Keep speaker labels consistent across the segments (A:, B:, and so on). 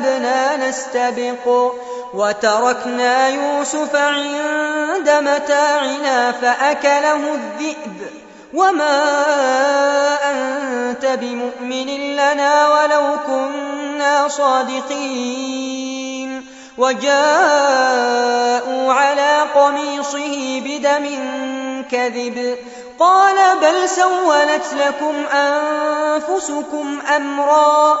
A: ذهبنا نستبق وتركنا يوسف عند متاعنا فأكله الذئب. وما أنت بمؤمن لنا ولو كنا صادقين. وجاءوا على قميصه بدم كذب. قال بل سولت لكم أنفسكم أمرا.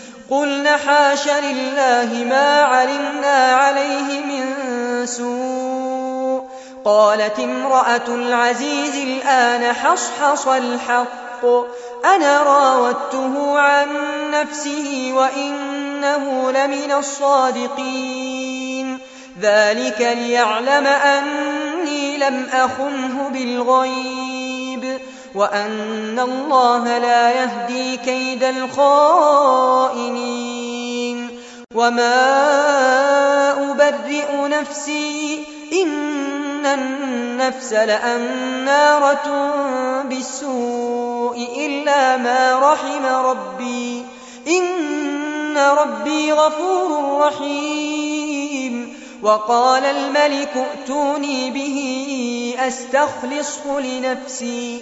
A: قلن حاش لله ما علمنا عليه من سوء. قالت امرأة العزيز الآن حصحص الحق. أنا راودته عن نفسه وإنه لمن الصادقين. ذلك ليعلم أني لم أخنه بالغيب. وأن الله لا يهدي كيد الخائنين. وما أبرئ نفسي إن النفس لأمارة بالسوء إلا ما رحم ربي. إن ربي غفور رحيم. وقال الملك ائتوني به أستخلصه لنفسي.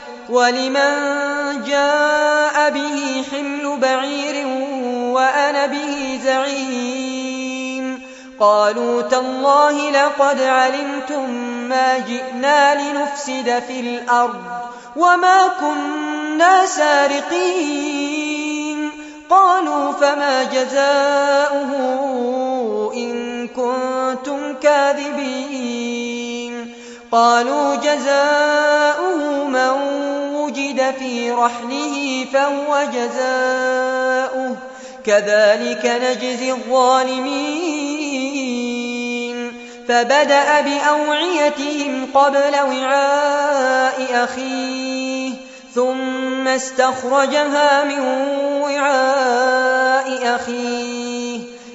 A: ولمن جاء به حمل بعير وأنا به زعيم. قالوا تالله لقد علمتم ما جئنا لنفسد في الأرض وما كنا سارقين. قالوا فما جزاؤه إن كنتم كاذبين. قالوا جزاؤه من في رحله فهو جزاؤه. كذلك نجزي الظالمين. فبدأ بأوعيتهم قبل وعاء أخيه ثم استخرجها من وعاء أخيه.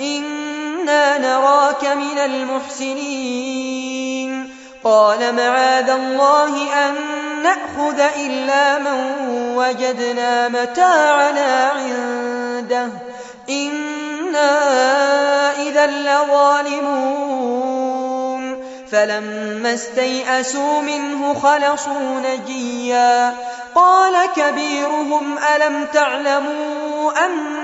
A: إنا نراك من المحسنين قال معاذ الله أن نأخذ إلا من وجدنا متاعنا عنده إنا إذا لظالمون فلما استيئسوا منه خلصوا نجيا قال كبيرهم ألم تعلموا أن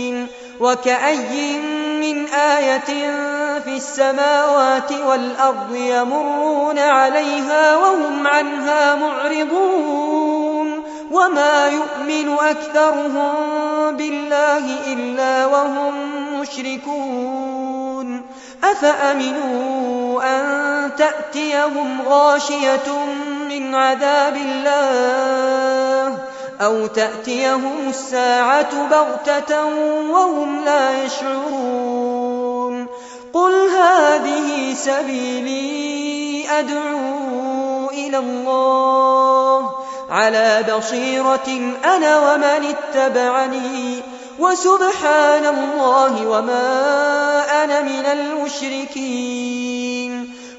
A: وكأي من آية في السماوات والأرض يمرون عليها وهم عنها معرضون وما يؤمن أكثرهم بالله إلا وهم مشركون أفأمنوا أن تأتيهم غاشية من عذاب الله أو تأتيهم الساعة بغتة وهم لا يشعرون قل هذه سبيلي أدعو إلى الله على بصيرة أنا ومن اتبعني وسبحان الله وما أنا من المشركين